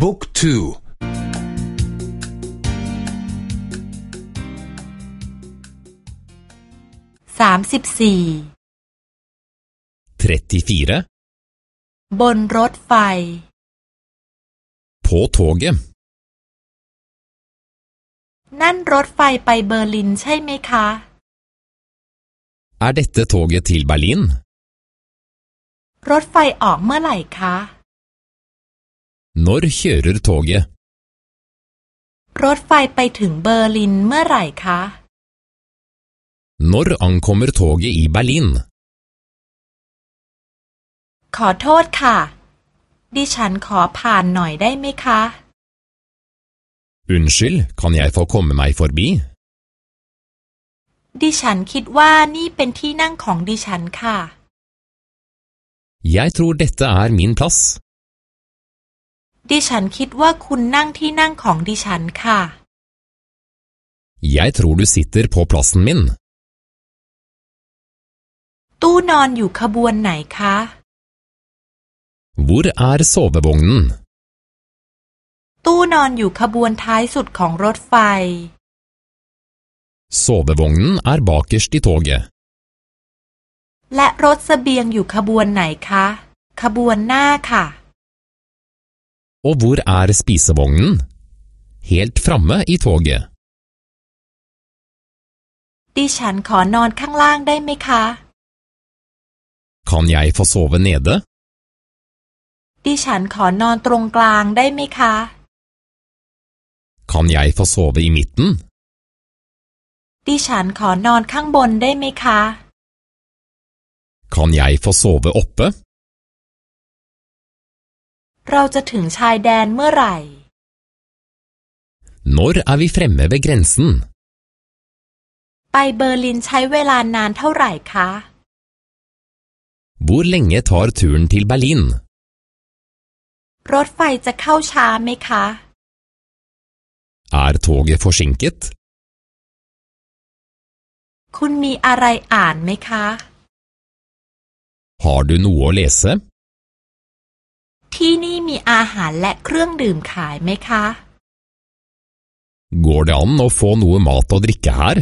บุ๊กทูสามสิบสี่บนรถไฟ På toget นั่นรถไฟไปเบอร์ลินใช่ไหมคะ Er dette toget til Berlin? รถไฟออกเมื่อไหร่คะ Når kjører toget? รถไฟไปถึงเบอร์ลินเมื่อไหร่คะ Når ankommer toget i Berlin? ขอโทษค่ะ ดิฉันขอผ่านหน่อยได้ไหมคะ Unnskyld, kan jeg få komme meg forbi? ดิฉันคิดว่านี่เป็นที่นั่งของดิฉันค่ะ Jeg tror dette er min plass. ดิฉันคิดว่าคุณนั่งที่นั่งของดิฉันค่ะ Jeg tror du sitter på plassen min. ตู้นอนอยู่ขบวนไหนคะ Hvor er sovevognen? ตู้นอนอยู่ขบวนท้ายสุดของรถไฟ Sovevognen er bakerst i toget. และรถเสบียงอยู่ขบวนไหนคะ ขบวนหน้าค่ะ Og hvor er spisevognen? Helt framme i toget. ดิฉันขอนอนข้างล่างได้ไหมคะ Kan jeg få sove nede? ดิฉันขอนอนตรงกลางได้ไหมคะ Kan jeg få sove i midten? ดิฉันขอนอนข้างบนได้ไหมคะ Kan jeg få sove oppe? เราจะถึงชายแดนเมื่อไหร่ Når er vi fremme ved grensen? ไปเบอร์ลินใช้เวลานานเท่าไหร่คะ Hvor lenge tar turen til Berlin? รถไฟจะเข้าช้าไหมคะ Er toget forsinket? คุณมีอะไรอ่านไหมคะ Har du noe å lese? ที่นี่มีอาหารและเครื่องดื่มขายไหมคะ Går det an å få noe mat og drikke her?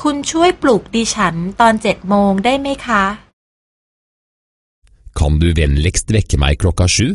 คุณช่วยปลุกดิฉันตอนเจ็ดโมงได้ไหมคะ Kan du vennligst vekke meg klokka sju?